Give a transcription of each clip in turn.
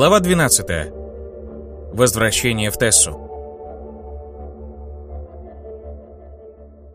Глава 12. Возвращение в Тессу.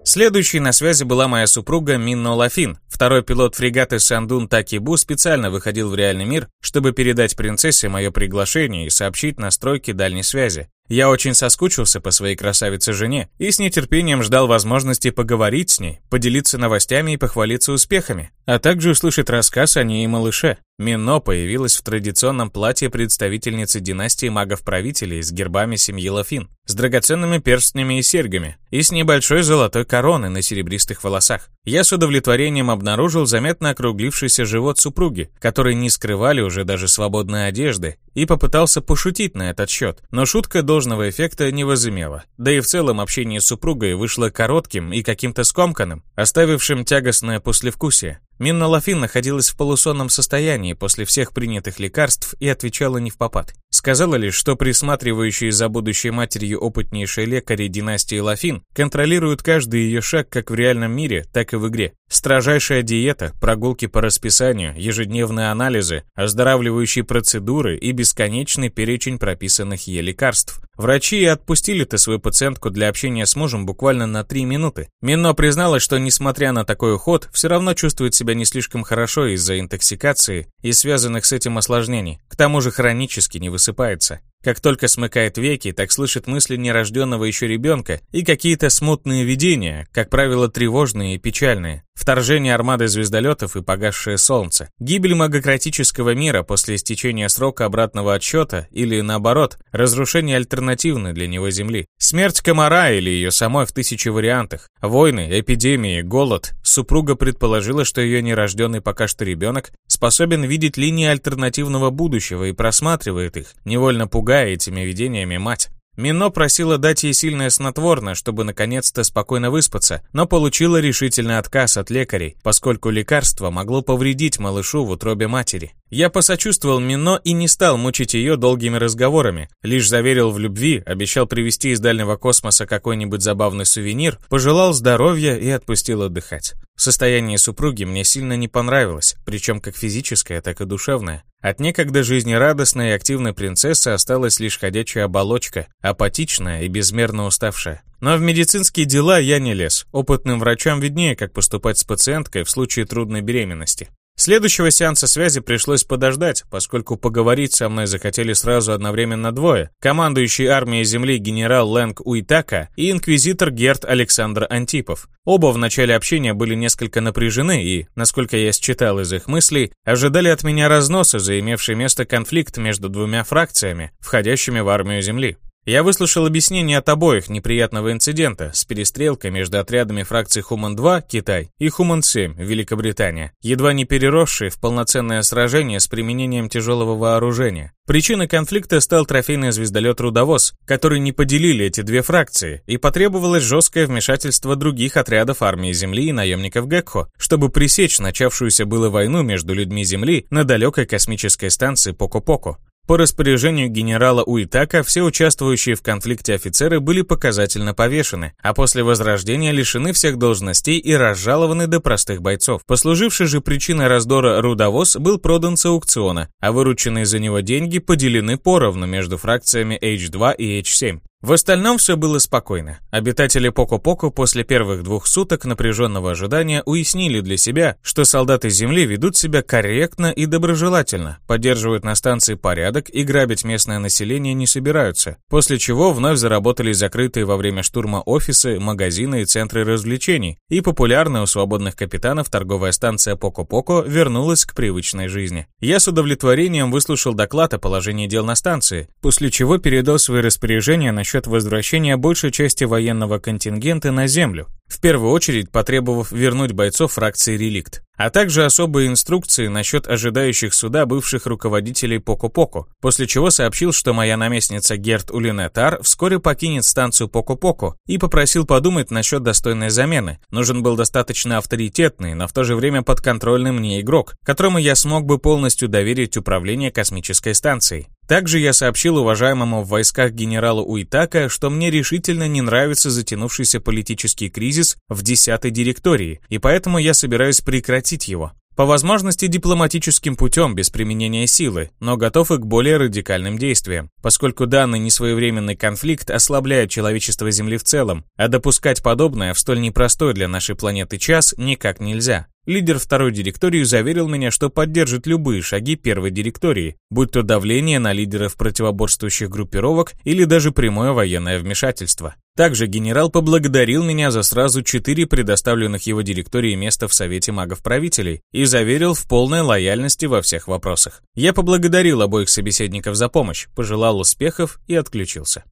Следующей на связи была моя супруга Минно Лафин. Второй пилот фрегата Сандун Такибу специально выходил в реальный мир, чтобы передать принцессе мое приглашение и сообщить настройки дальней связи. Я очень соскучился по своей красавице-жене и с нетерпением ждал возможности поговорить с ней, поделиться новостями и похвалиться успехами, а также услышать рассказ о ней и малыше. Мино появилась в традиционном платье представительницы династии магов-правителей с гербами семьи Лафин, с драгоценными перстнями и серьгами, и с небольшой золотой короной на серебристых волосах. Я с удовлетворением обнаружил заметно округлившийся живот супруги, который не скрывали уже даже свободной одежды, и попытался пошутить на этот счет, но шутка должного эффекта не возымела. Да и в целом общение с супругой вышло коротким и каким-то скомканным, оставившим тягостное послевкусие. Минна Лафин находилась в полусонном состоянии после всех принятых лекарств и отвечала не в попад. Сказала лишь, что присматривающие за будущей матерью опытнейшие лекари династии Лафин контролируют каждый ее шаг как в реальном мире, так и в игре. Строжайшая диета, прогулки по расписанию, ежедневные анализы, оздоравливающие процедуры и бесконечный перечень прописанных ей лекарств. Врачи и отпустили-то свою пациентку для общения с мужем буквально на три минуты. Мино призналась, что несмотря на такой уход, все равно чувствует себя не слишком хорошо из-за интоксикации и связанных с этим осложнений. К тому же хронически не высыпается. Как только смыкает веки, так слышит мысли нерожденного еще ребенка и какие-то смутные видения, как правило, тревожные и печальные. Вторжение армады звездолетов и погасшее солнце. Гибель магократического мира после истечения срока обратного отсчета или, наоборот, разрушение альтернативной для него Земли. Смерть комара или ее самой в тысячи вариантах. Войны, эпидемии, голод. Супруга предположила, что ее нерожденный пока что ребенок способен видеть линии альтернативного будущего и просматривает их, невольно пугая этими видениями мать. Мино просила дать ей сильное снотворное, чтобы наконец-то спокойно выспаться, но получила решительный отказ от лекарей, поскольку лекарство могло повредить малышу в утробе матери. Я посочувствовал Мино и не стал мучить ее долгими разговорами, лишь заверил в любви, обещал привезти из дальнего космоса какой-нибудь забавный сувенир, пожелал здоровья и отпустил отдыхать. Состояние супруги мне сильно не понравилось, причем как физическое, так и душевное. От некогда жизнерадостной и активной принцессы осталась лишь ходячая оболочка, апатичная и безмерно уставшая. Но в медицинские дела я не лез. Опытным врачам виднее, как поступать с пациенткой в случае трудной беременности. Следующего сеанса связи пришлось подождать, поскольку поговорить со мной захотели сразу одновременно двое. Командующий армией Земли генерал Лэнг Уитака и инквизитор Герт Александр Антипов. Оба в начале общения были несколько напряжены и, насколько я считал из их мыслей, ожидали от меня разноса за имевший место конфликт между двумя фракциями, входящими в армию Земли. Я выслушал объяснение от обоих неприятного инцидента с перестрелкой между отрядами фракций Хуман-2, Китай, и Хуман-7, Великобритания, едва не переросшие в полноценное сражение с применением тяжелого вооружения. Причиной конфликта стал трофейный звездолет «Рудовоз», который не поделили эти две фракции, и потребовалось жесткое вмешательство других отрядов армии Земли и наемников Гекхо, чтобы пресечь начавшуюся было войну между людьми Земли на далекой космической станции Поко-Поко. По распоряжению генерала Уитака все участвующие в конфликте офицеры были показательно повешены, а после возрождения лишены всех должностей и разжалованы до простых бойцов. Послуживший же причиной раздора рудовоз был продан с аукциона, а вырученные за него деньги поделены поровну между фракциями H2 и H7. В остальном все было спокойно. Обитатели Поко-Поко после первых двух суток напряженного ожидания уяснили для себя, что солдаты Земли ведут себя корректно и доброжелательно, поддерживают на станции порядок и грабить местное население не собираются, после чего вновь заработали закрытые во время штурма офисы, магазины и центры развлечений, и популярная у свободных капитанов торговая станция Поко-Поко вернулась к привычной жизни. Я с удовлетворением выслушал доклад о положении дел на станции, после чего передал свои распоряжения насчет насчет возвращения большей части военного контингента на Землю, в первую очередь потребовав вернуть бойцов фракции «Реликт», а также особые инструкции насчет ожидающих суда бывших руководителей Поко-Поко, после чего сообщил, что моя наместница Герт Улинетар вскоре покинет станцию Поко-Поко и попросил подумать насчет достойной замены. Нужен был достаточно авторитетный, но в то же время подконтрольный мне игрок, которому я смог бы полностью доверить управление космической станцией. Также я сообщил уважаемому в войсках генералу Уитака, что мне решительно не нравится затянувшийся политический кризис в 10-й директории, и поэтому я собираюсь прекратить его. По возможности дипломатическим путем, без применения силы, но готов и к более радикальным действиям, поскольку данный несвоевременный конфликт ослабляет человечество Земли в целом, а допускать подобное в столь непростой для нашей планеты час никак нельзя. Лидер второй директории заверил меня, что поддержит любые шаги первой директории, будь то давление на лидеров противоборствующих группировок или даже прямое военное вмешательство. Также генерал поблагодарил меня за сразу четыре предоставленных его директории места в Совете магов-правителей и заверил в полной лояльности во всех вопросах. Я поблагодарил обоих собеседников за помощь, пожелал успехов и отключился.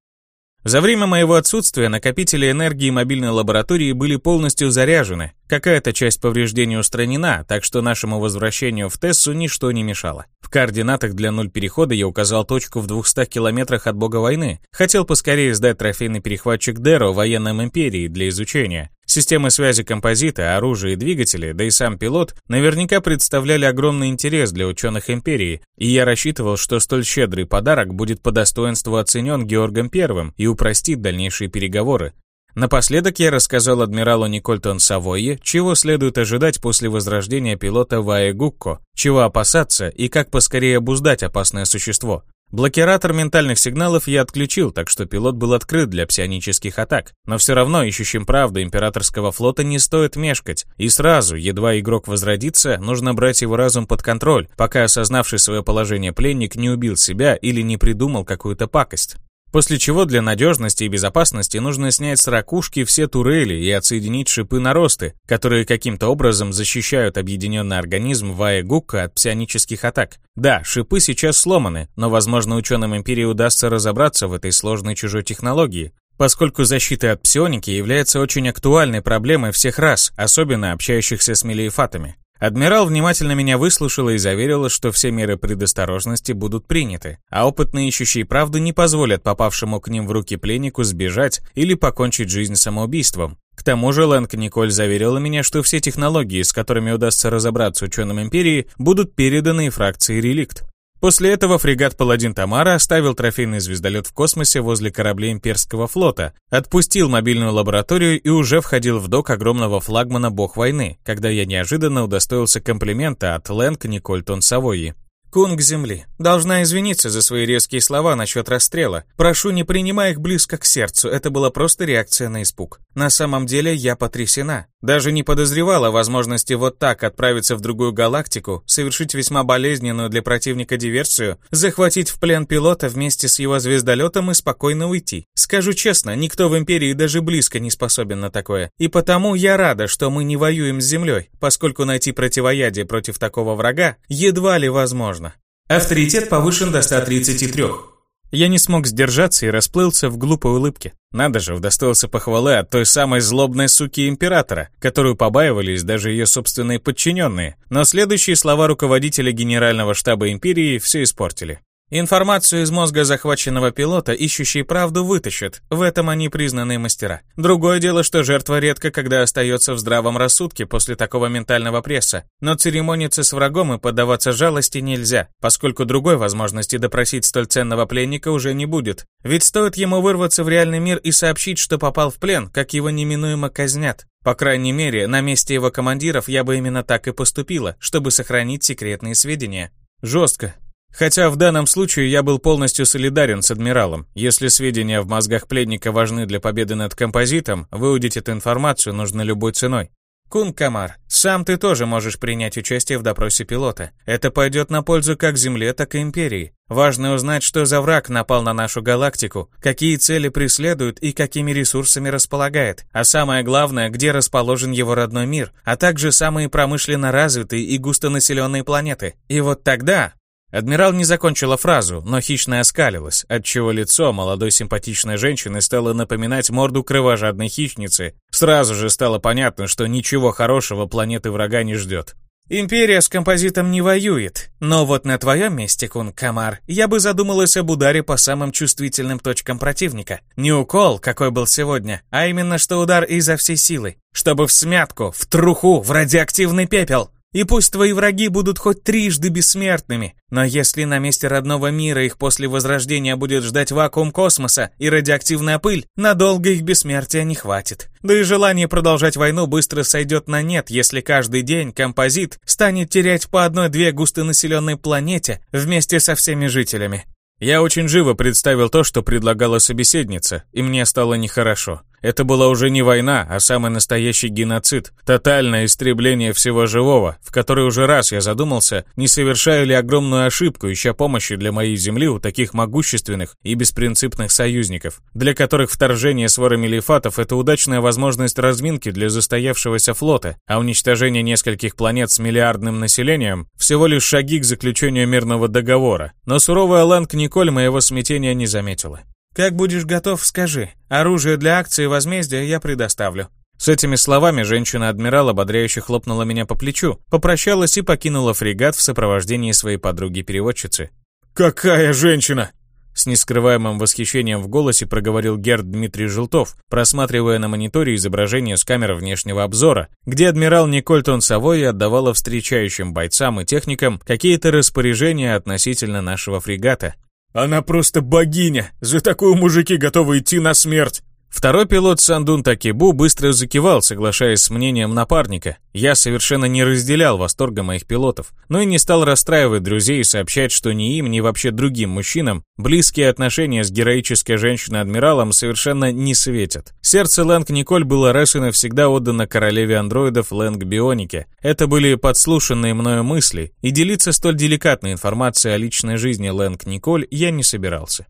За время моего отсутствия накопители энергии мобильной лаборатории были полностью заряжены. Какая-то часть повреждений устранена, так что нашему возвращению в Тессу ничто не мешало. В координатах для нуль перехода я указал точку в 200 километрах от бога войны. Хотел поскорее сдать трофейный перехватчик Деро военным империи для изучения. Системы связи композита, оружие и двигатели, да и сам пилот наверняка представляли огромный интерес для ученых Империи, и я рассчитывал, что столь щедрый подарок будет по достоинству оценен Георгом Первым и упростит дальнейшие переговоры. Напоследок я рассказал адмиралу Никольтон Савойе, чего следует ожидать после возрождения пилота Ваe Гукко, чего опасаться и как поскорее обуздать опасное существо. Блокиратор ментальных сигналов я отключил, так что пилот был открыт для псионических атак. Но все равно ищущим правду императорского флота не стоит мешкать. И сразу, едва игрок возродится, нужно брать его разум под контроль, пока осознавший свое положение пленник не убил себя или не придумал какую-то пакость. После чего для надежности и безопасности нужно снять с ракушки все турели и отсоединить шипы наросты, которые каким-то образом защищают объединенный организм Вая Гукка от псионических атак. Да, шипы сейчас сломаны, но, возможно, ученым Империи удастся разобраться в этой сложной чужой технологии, поскольку защита от псионики является очень актуальной проблемой всех рас, особенно общающихся с мелиефатами. Адмирал внимательно меня выслушала и заверила, что все меры предосторожности будут приняты, а опытные ищущие правды не позволят попавшему к ним в руки пленнику сбежать или покончить жизнь самоубийством. К тому же Лэнг Николь заверила меня, что все технологии, с которыми удастся разобраться ученым Империи, будут переданы фракции «Реликт». После этого фрегат «Паладин Тамара» оставил трофейный звездолет в космосе возле кораблей имперского флота, отпустил мобильную лабораторию и уже входил в док огромного флагмана «Бог войны», когда я неожиданно удостоился комплимента от Лэнг Никольтон Савойи. Кунг Земли. Должна извиниться за свои резкие слова насчет расстрела. Прошу, не принимай их близко к сердцу, это была просто реакция на испуг. На самом деле я потрясена. Даже не подозревала возможности вот так отправиться в другую галактику, совершить весьма болезненную для противника диверсию, захватить в плен пилота вместе с его звездолетом и спокойно уйти. Скажу честно, никто в Империи даже близко не способен на такое. И потому я рада, что мы не воюем с Землей, поскольку найти противоядие против такого врага едва ли возможно. Авторитет повышен до 133. Я не смог сдержаться и расплылся в глупой улыбке. Надо же, удостоился похвалы от той самой злобной суки императора, которую побаивались даже ее собственные подчиненные. Но следующие слова руководителя Генерального штаба империи все испортили. Информацию из мозга захваченного пилота ищущие правду вытащат, в этом они признанные мастера. Другое дело, что жертва редко когда остается в здравом рассудке после такого ментального пресса, но церемониться с врагом и поддаваться жалости нельзя, поскольку другой возможности допросить столь ценного пленника уже не будет. Ведь стоит ему вырваться в реальный мир и сообщить, что попал в плен, как его неминуемо казнят. По крайней мере, на месте его командиров я бы именно так и поступила, чтобы сохранить секретные сведения. Жестко, Хотя в данном случае я был полностью солидарен с адмиралом. Если сведения в мозгах пленника важны для победы над композитом, выудить эту информацию нужно любой ценой. Кун Камар, сам ты тоже можешь принять участие в допросе пилота. Это пойдет на пользу как Земле, так и Империи. Важно узнать, что за враг напал на нашу галактику, какие цели преследует и какими ресурсами располагает, а самое главное, где расположен его родной мир, а также самые промышленно развитые и густонаселенные планеты. И вот тогда Адмирал не закончила фразу, но хищно оскалилась, отчего лицо молодой симпатичной женщины стало напоминать морду кровожадной хищницы. Сразу же стало понятно, что ничего хорошего планеты врага не ждет. «Империя с композитом не воюет, но вот на твоем месте, Кун Камар, я бы задумалась об ударе по самым чувствительным точкам противника. Не укол, какой был сегодня, а именно что удар изо всей силы, чтобы в смятку, в труху, в радиоактивный пепел. И пусть твои враги будут хоть трижды бессмертными, но если на месте родного мира их после возрождения будет ждать вакуум космоса и радиоактивная пыль, надолго их бессмертия не хватит. Да и желание продолжать войну быстро сойдет на нет, если каждый день композит станет терять по одной-две густонаселенной планете вместе со всеми жителями. Я очень живо представил то, что предлагала собеседница, и мне стало нехорошо. Это была уже не война, а самый настоящий геноцид, тотальное истребление всего живого, в который уже раз я задумался, не совершаю ли огромную ошибку, ища помощи для моей земли у таких могущественных и беспринципных союзников, для которых вторжение с ворами лифатов – это удачная возможность разминки для застоявшегося флота, а уничтожение нескольких планет с миллиардным населением – всего лишь шаги к заключению мирного договора. Но суровая Ланг Николь моего смятения не заметила. «Как будешь готов, скажи. Оружие для акции возмездия я предоставлю». С этими словами женщина-адмирал ободряюще хлопнула меня по плечу, попрощалась и покинула фрегат в сопровождении своей подруги-переводчицы. «Какая женщина!» С нескрываемым восхищением в голосе проговорил Герд Дмитрий Желтов, просматривая на мониторе изображение с камеры внешнего обзора, где адмирал Никольтон Савой отдавала встречающим бойцам и техникам какие-то распоряжения относительно нашего фрегата. Она просто богиня! За такую мужики готовы идти на смерть!» Второй пилот Сандун Такибу быстро закивал, соглашаясь с мнением напарника. Я совершенно не разделял восторга моих пилотов, но и не стал расстраивать друзей и сообщать, что ни им, ни вообще другим мужчинам близкие отношения с героической женщиной-адмиралом совершенно не светят. Сердце Лэнг Николь было раз и навсегда отдано королеве андроидов Лэнг Бионике. Это были подслушанные мною мысли, и делиться столь деликатной информацией о личной жизни Лэнг Николь я не собирался.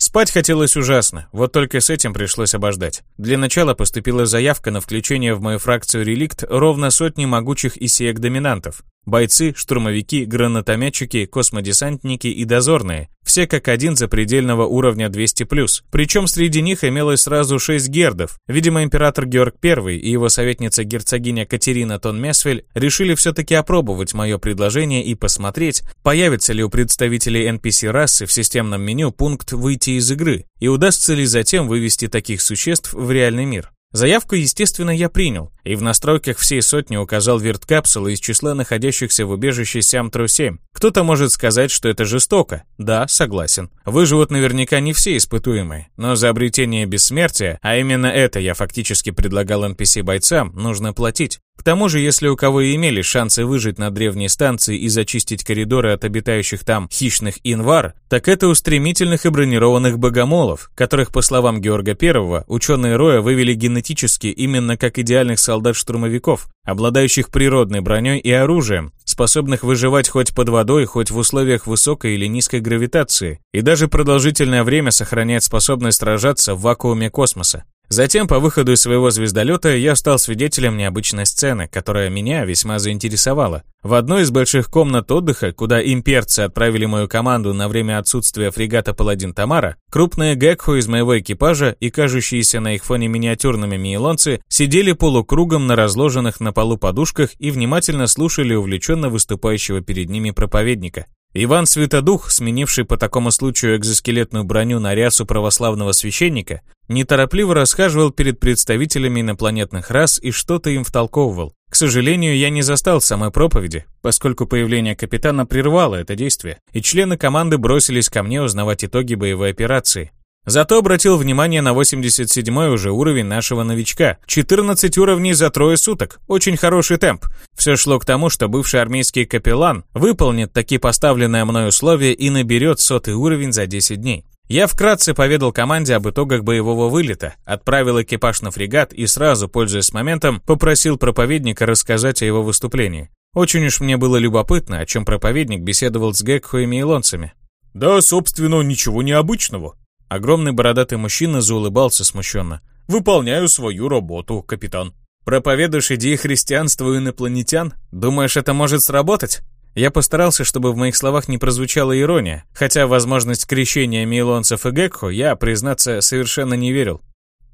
Спать хотелось ужасно, вот только с этим пришлось обождать. Для начала поступила заявка на включение в мою фракцию «Реликт» ровно сотни могучих исеек-доминантов. Бойцы, штурмовики, гранатометчики, космодесантники и дозорные. Все как один запредельного уровня 200+. Причем среди них имелось сразу 6 гердов. Видимо, император Георг I и его советница герцогиня Катерина Тон-Месвель решили все-таки опробовать мое предложение и посмотреть, появится ли у представителей NPC-расы в системном меню пункт «Выйти из игры» и удастся ли затем вывести таких существ в реальный мир. Заявку, естественно, я принял, и в настройках всей сотни указал верткапсулы из числа находящихся в убежище Сямтру-7. Кто-то может сказать, что это жестоко. Да, согласен. Выживут наверняка не все испытуемые, но за обретение бессмертия, а именно это я фактически предлагал NPC-бойцам, нужно платить. К тому же, если у кого и имели шансы выжить на древней станции и зачистить коридоры от обитающих там хищных инвар, так это у стремительных и бронированных богомолов, которых, по словам Георга I, ученые Роя вывели генетически именно как идеальных солдат-штурмовиков, обладающих природной броней и оружием, способных выживать хоть под водой, хоть в условиях высокой или низкой гравитации, и даже продолжительное время сохранять способность сражаться в вакууме космоса. Затем, по выходу из своего звездолета, я стал свидетелем необычной сцены, которая меня весьма заинтересовала. В одной из больших комнат отдыха, куда имперцы отправили мою команду на время отсутствия фрегата «Паладин Тамара», крупные гекху из моего экипажа и кажущиеся на их фоне миниатюрными миелонцы сидели полукругом на разложенных на полу подушках и внимательно слушали увлеченно выступающего перед ними проповедника. Иван Святодух, сменивший по такому случаю экзоскелетную броню на рясу православного священника, неторопливо расхаживал перед представителями инопланетных рас и что-то им втолковывал. К сожалению, я не застал самой проповеди, поскольку появление капитана прервало это действие, и члены команды бросились ко мне узнавать итоги боевой операции. Зато обратил внимание на 87-й уже уровень нашего новичка. 14 уровней за трое суток. Очень хороший темп. Все шло к тому, что бывший армейский капеллан выполнит таки поставленное мной условие и наберет сотый уровень за 10 дней. Я вкратце поведал команде об итогах боевого вылета, отправил экипаж на фрегат и сразу, пользуясь моментом, попросил проповедника рассказать о его выступлении. Очень уж мне было любопытно, о чем проповедник беседовал с Гекхо и Мейлонцами. «Да, собственно, ничего необычного», Огромный бородатый мужчина заулыбался смущенно. «Выполняю свою работу, капитан». «Проповедуешь идеи христианства у инопланетян? Думаешь, это может сработать?» Я постарался, чтобы в моих словах не прозвучала ирония, хотя возможность крещения мейлонцев и Гекхо я, признаться, совершенно не верил.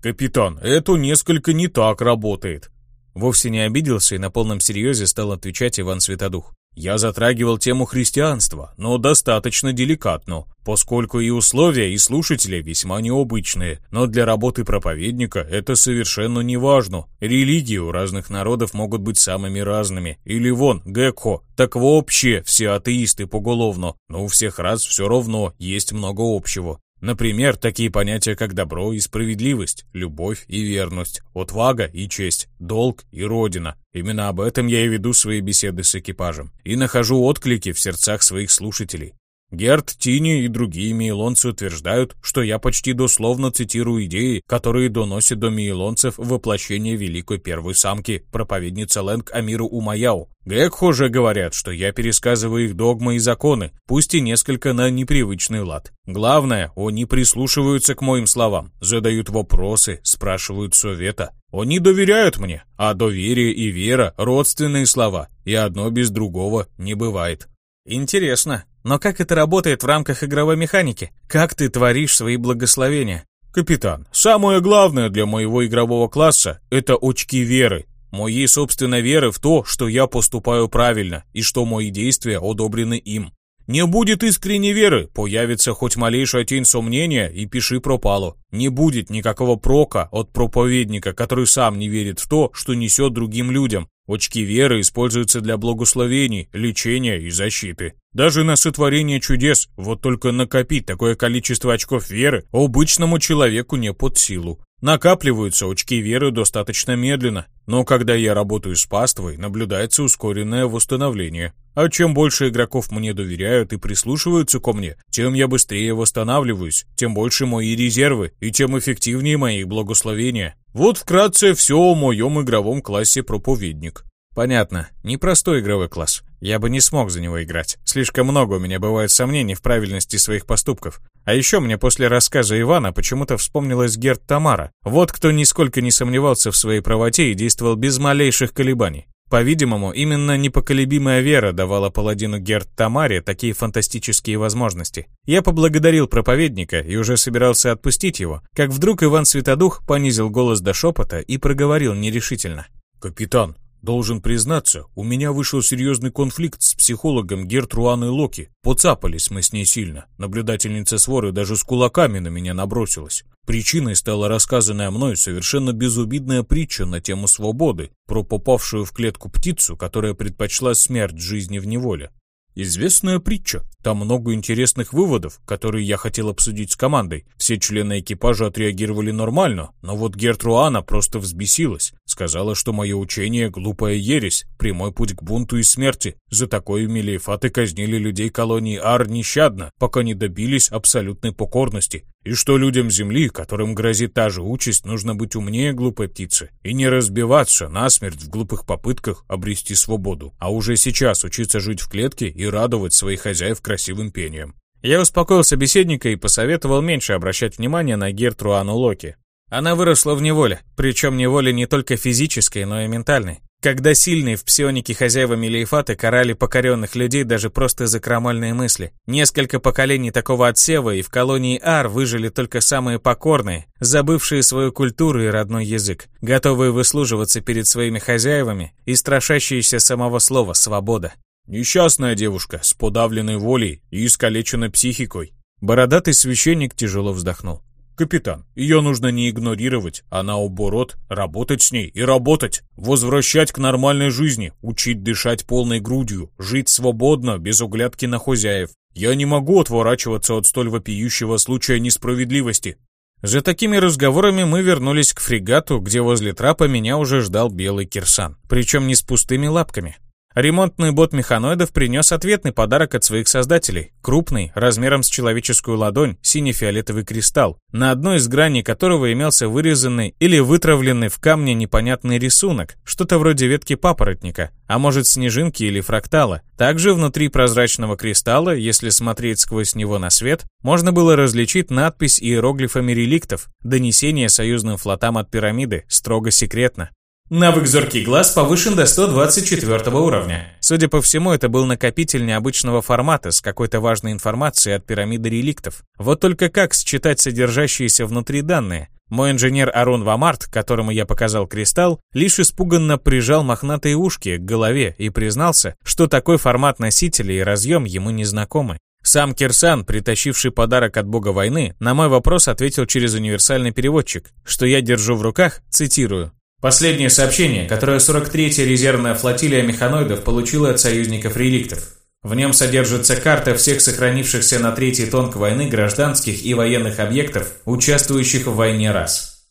«Капитан, это несколько не так работает». Вовсе не обиделся и на полном серьезе стал отвечать Иван Светодух. Я затрагивал тему христианства, но достаточно деликатно, поскольку и условия, и слушатели весьма необычные, но для работы проповедника это совершенно не важно. Религии у разных народов могут быть самыми разными. Или вон, Гекхо, так вообще все атеисты поголовно, но у всех раз все равно есть много общего. Например, такие понятия, как добро и справедливость, любовь и верность, отвага и честь, долг и родина. Именно об этом я и веду свои беседы с экипажем. И нахожу отклики в сердцах своих слушателей. Герт, Тини и другие мейлонцы утверждают, что я почти дословно цитирую идеи, которые доносят до мейлонцев воплощение великой первой самки, проповедницы Лэнг Амиру Умаяу. Гекхо же говорят, что я пересказываю их догмы и законы, пусть и несколько на непривычный лад. Главное, они прислушиваются к моим словам, задают вопросы, спрашивают совета. Они доверяют мне, а доверие и вера – родственные слова, и одно без другого не бывает. Интересно, но как это работает в рамках игровой механики? Как ты творишь свои благословения? Капитан, самое главное для моего игрового класса – это очки веры. Моей собственной веры в то, что я поступаю правильно и что мои действия одобрены им. Не будет искренней веры, появится хоть малейшая тень сомнения и пиши пропало. Не будет никакого прока от проповедника, который сам не верит в то, что несет другим людям. Очки веры используются для благословений, лечения и защиты. Даже на сотворение чудес, вот только накопить такое количество очков веры обычному человеку не под силу. Накапливаются очки веры достаточно медленно, но когда я работаю с паствой, наблюдается ускоренное восстановление. А чем больше игроков мне доверяют и прислушиваются ко мне, тем я быстрее восстанавливаюсь, тем больше мои резервы и тем эффективнее мои благословения. Вот вкратце все о моем игровом классе проповедник. Понятно, непростой игровой класс. Я бы не смог за него играть. Слишком много у меня бывает сомнений в правильности своих поступков. А еще мне после рассказа Ивана почему-то вспомнилась Герт Тамара. Вот кто нисколько не сомневался в своей правоте и действовал без малейших колебаний. По-видимому, именно непоколебимая вера давала паладину Герт Тамаре такие фантастические возможности. Я поблагодарил проповедника и уже собирался отпустить его, как вдруг Иван Святодух понизил голос до шепота и проговорил нерешительно. «Капитан, Должен признаться, у меня вышел серьезный конфликт с психологом Гертруаной Локи. Поцапались мы с ней сильно. Наблюдательница своры даже с кулаками на меня набросилась. Причиной стала рассказанная мной совершенно безубидная притча на тему свободы, про попавшую в клетку птицу, которая предпочла смерть жизни в неволе. Известная притча. Там много интересных выводов, которые я хотел обсудить с командой. Все члены экипажа отреагировали нормально, но вот Гертруана просто взбесилась. Сказала, что мое учение – глупая ересь, прямой путь к бунту и смерти. За такое мелиефаты казнили людей колонии Ар нещадно, пока не добились абсолютной покорности. И что людям Земли, которым грозит та же участь, нужно быть умнее глупой птицы и не разбиваться насмерть в глупых попытках обрести свободу, а уже сейчас учиться жить в клетке и радовать своих хозяев красивым пением. Я успокоил собеседника и посоветовал меньше обращать внимание на Гертруану Локи. Она выросла в неволе, причем неволе не только физической, но и ментальной. Когда сильные в псионике хозяева Мелиефаты карали покоренных людей даже просто за крамольные мысли. Несколько поколений такого отсева и в колонии Ар выжили только самые покорные, забывшие свою культуру и родной язык, готовые выслуживаться перед своими хозяевами и страшащиеся самого слова «свобода». Несчастная девушка с подавленной волей и искалеченной психикой. Бородатый священник тяжело вздохнул. «Капитан, ее нужно не игнорировать, а наоборот, работать с ней и работать, возвращать к нормальной жизни, учить дышать полной грудью, жить свободно, без углядки на хозяев. Я не могу отворачиваться от столь вопиющего случая несправедливости». За такими разговорами мы вернулись к фрегату, где возле трапа меня уже ждал белый кирсан, причем не с пустыми лапками. Ремонтный бот механоидов принес ответный подарок от своих создателей. Крупный, размером с человеческую ладонь, сине-фиолетовый кристалл, на одной из граней которого имелся вырезанный или вытравленный в камне непонятный рисунок, что-то вроде ветки папоротника, а может снежинки или фрактала. Также внутри прозрачного кристалла, если смотреть сквозь него на свет, можно было различить надпись иероглифами реликтов, донесение союзным флотам от пирамиды, строго секретно. Навык «Зоркий глаз» повышен до 124 уровня. Судя по всему, это был накопитель необычного формата с какой-то важной информацией от пирамиды реликтов. Вот только как считать содержащиеся внутри данные? Мой инженер Арун Вамарт, которому я показал кристалл, лишь испуганно прижал мохнатые ушки к голове и признался, что такой формат носителя и разъем ему не знакомы. Сам Кирсан, притащивший подарок от бога войны, на мой вопрос ответил через универсальный переводчик, что я держу в руках, цитирую. Последнее сообщение, которое 43-я резервная флотилия механоидов получила от союзников реликтов. В нем содержится карта всех сохранившихся на третий тонк войны гражданских и военных объектов, участвующих в войне рас.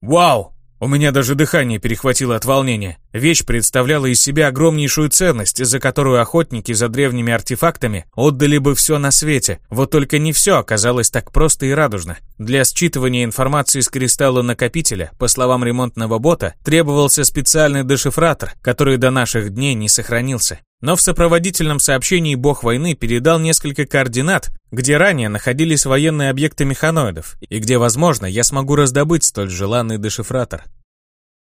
Вау! У меня даже дыхание перехватило от волнения. Вещь представляла из себя огромнейшую ценность, за которую охотники за древними артефактами отдали бы все на свете. Вот только не все оказалось так просто и радужно. Для считывания информации с кристалла накопителя, по словам ремонтного бота, требовался специальный дешифратор, который до наших дней не сохранился. Но в сопроводительном сообщении бог войны передал несколько координат, где ранее находились военные объекты механоидов, и где, возможно, я смогу раздобыть столь желанный дешифратор.